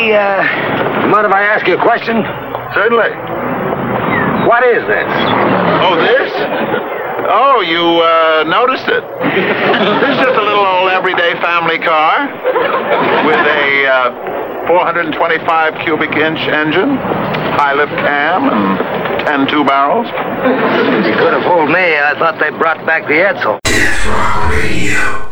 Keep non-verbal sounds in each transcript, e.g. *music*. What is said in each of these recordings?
Hey, uh, mind if I ask you a question? Certainly. What is this? Oh, this? Oh, you uh, noticed it. *laughs* this is just a little old everyday family car with a uh, 425 cubic inch engine, high lift cam, and 10 two barrels. You could have fooled me. I thought they brought back the Edsel. making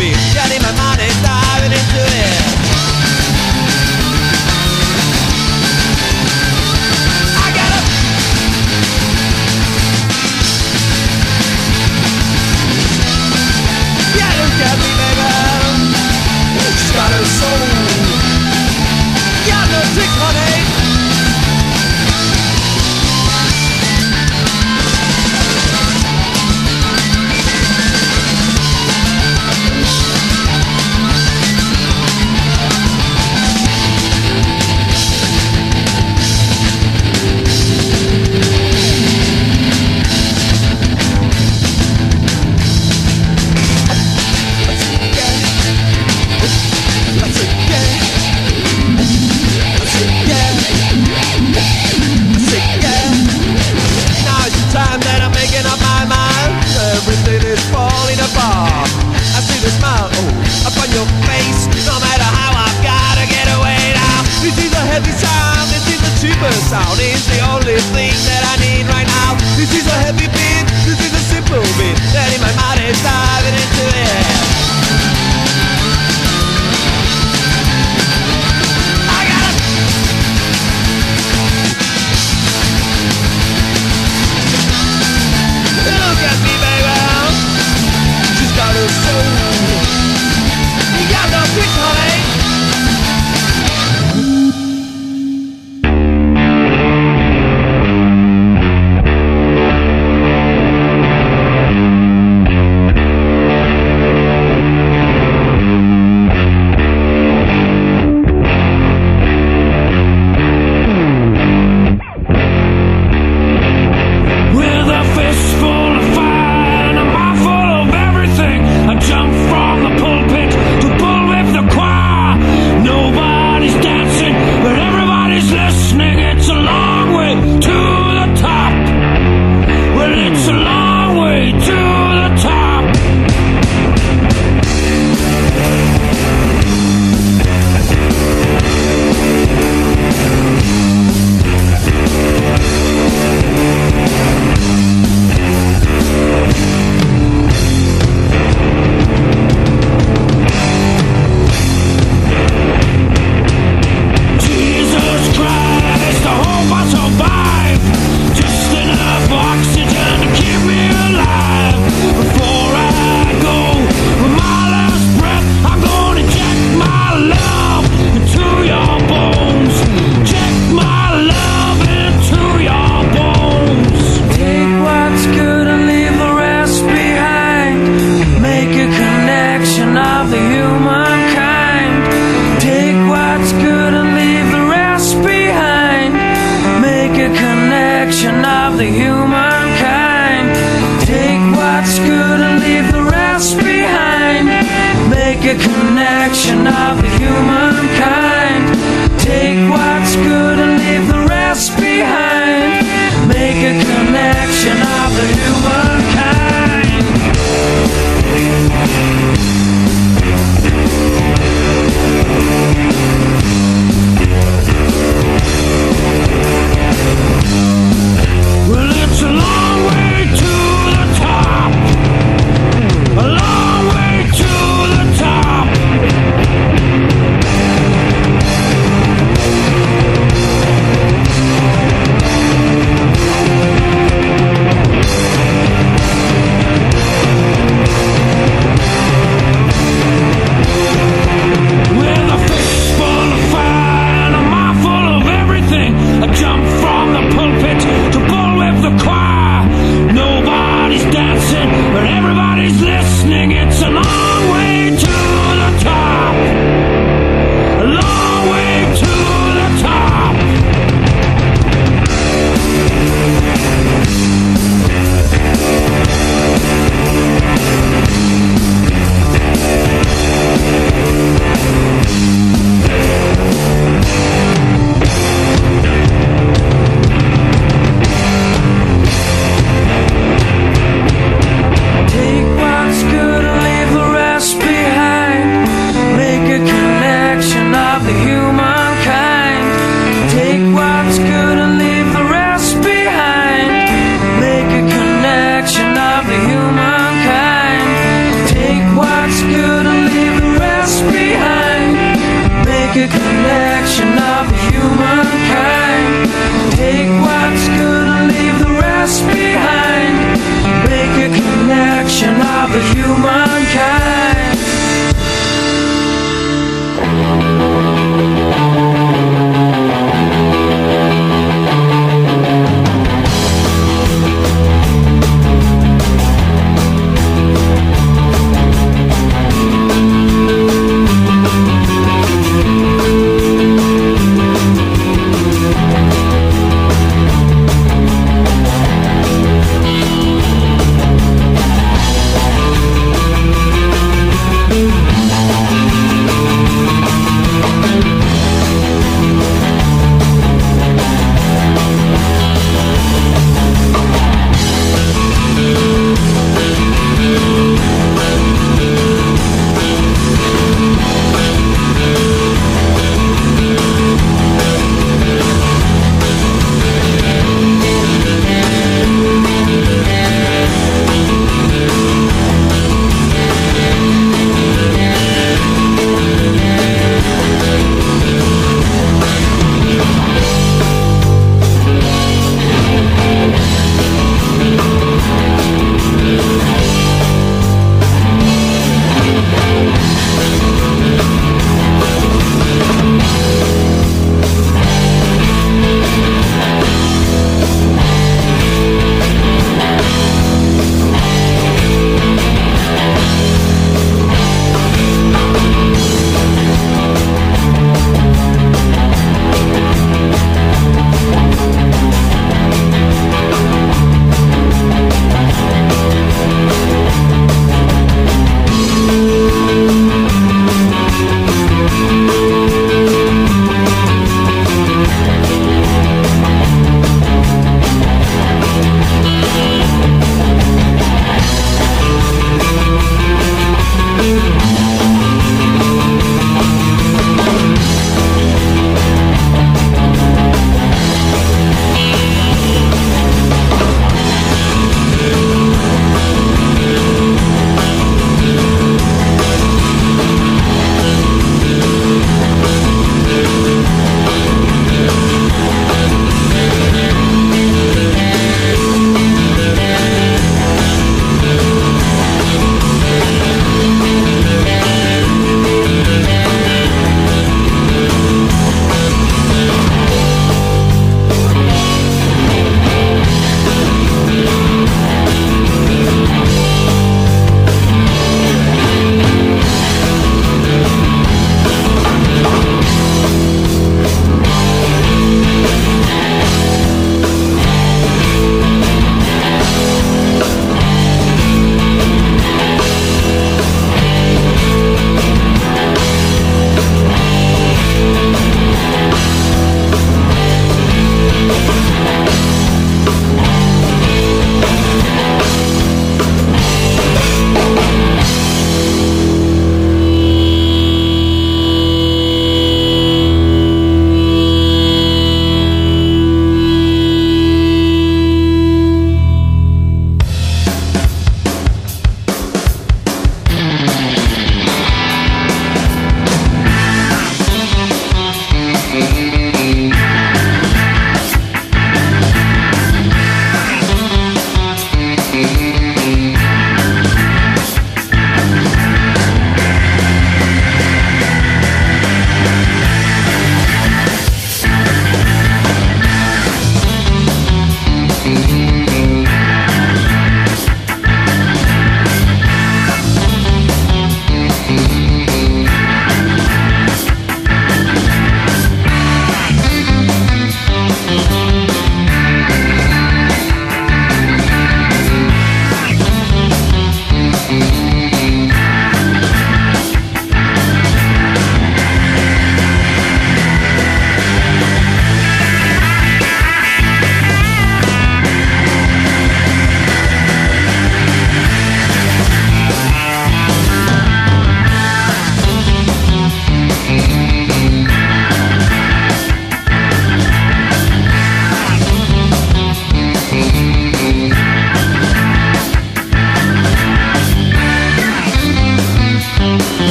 is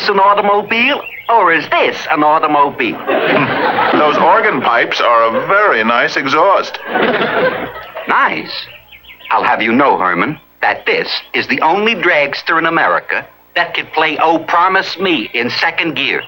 this an automobile or is this an automobile? *laughs* Those organ pipes are a very nice exhaust. Nice. I'll have you know, Herman, that this is the only dragster in America that could play Oh Promise Me in second gear.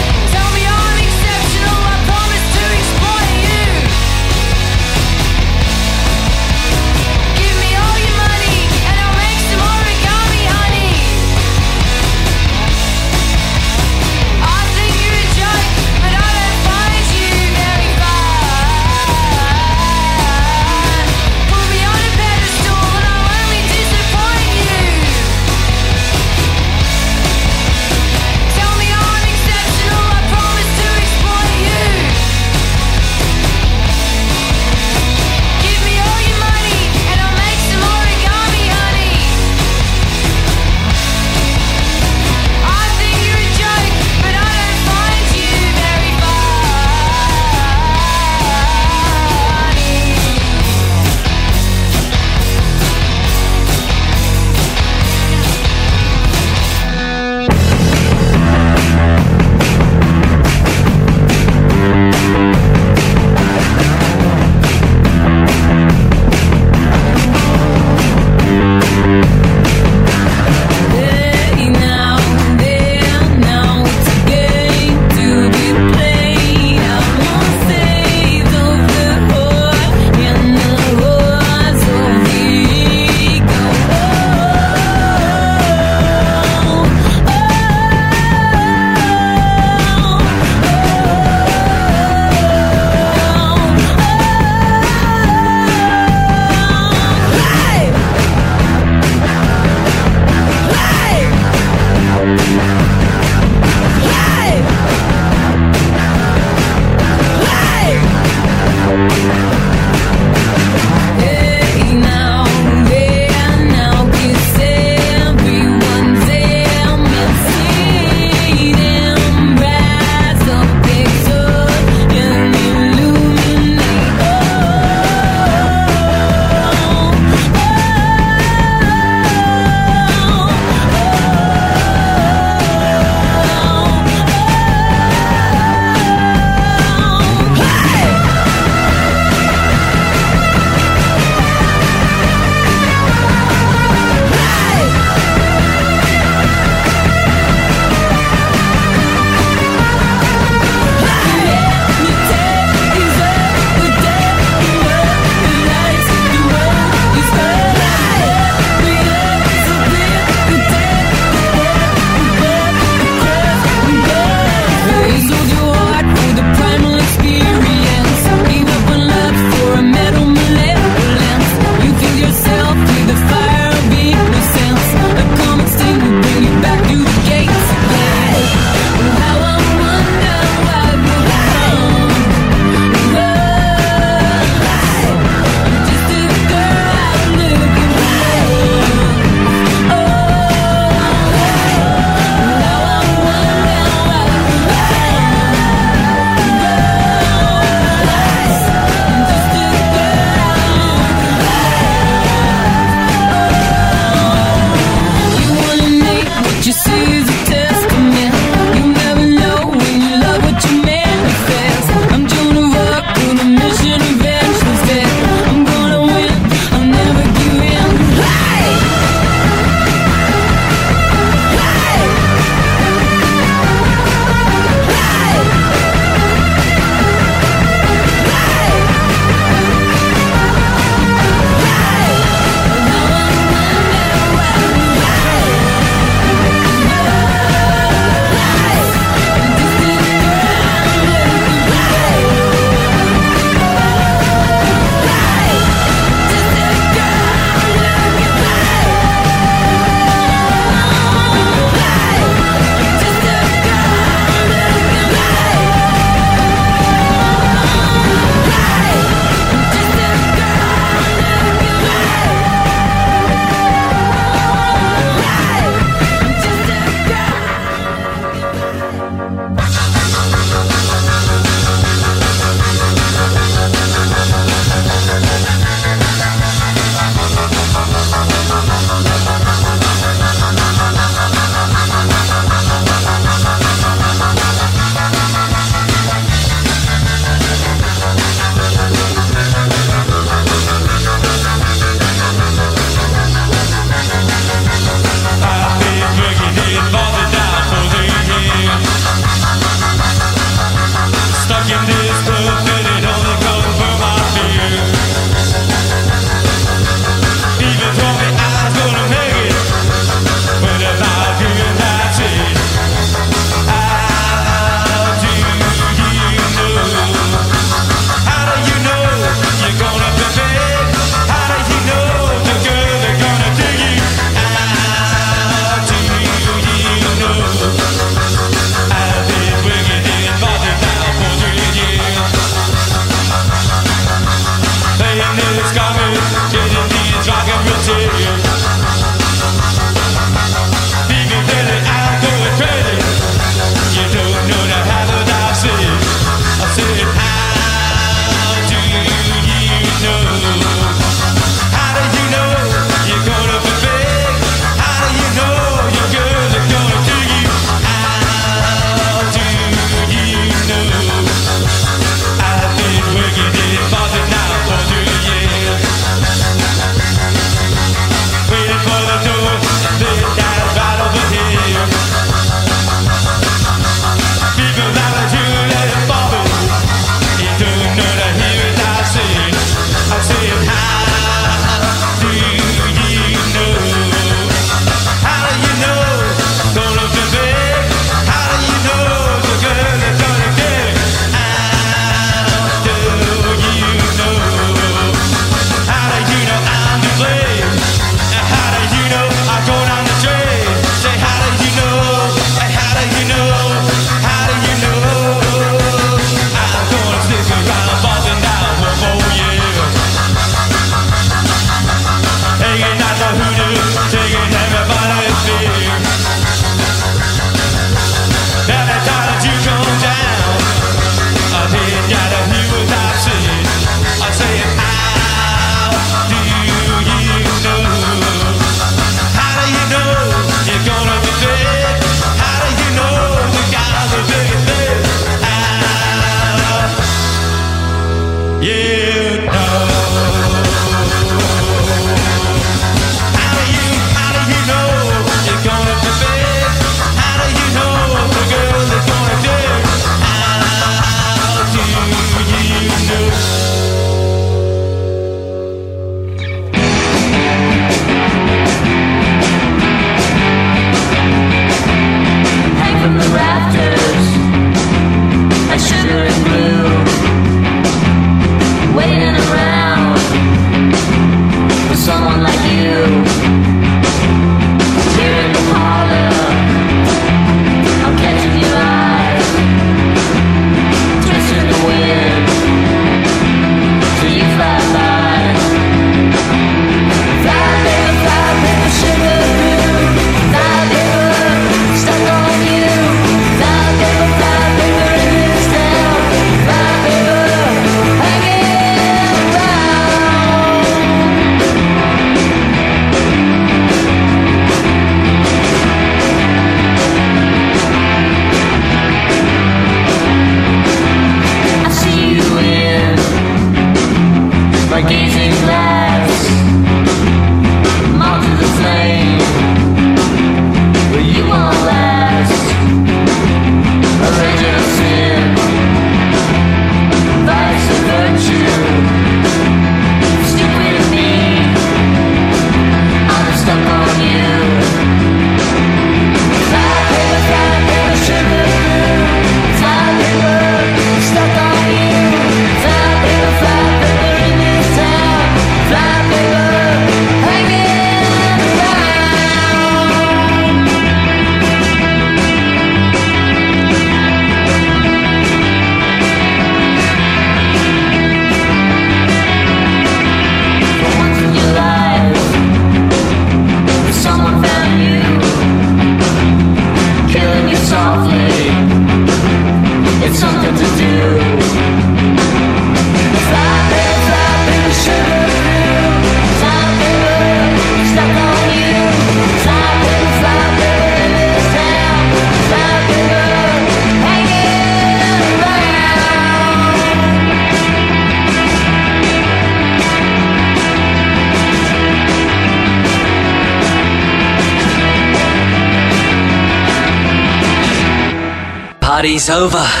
Party's over.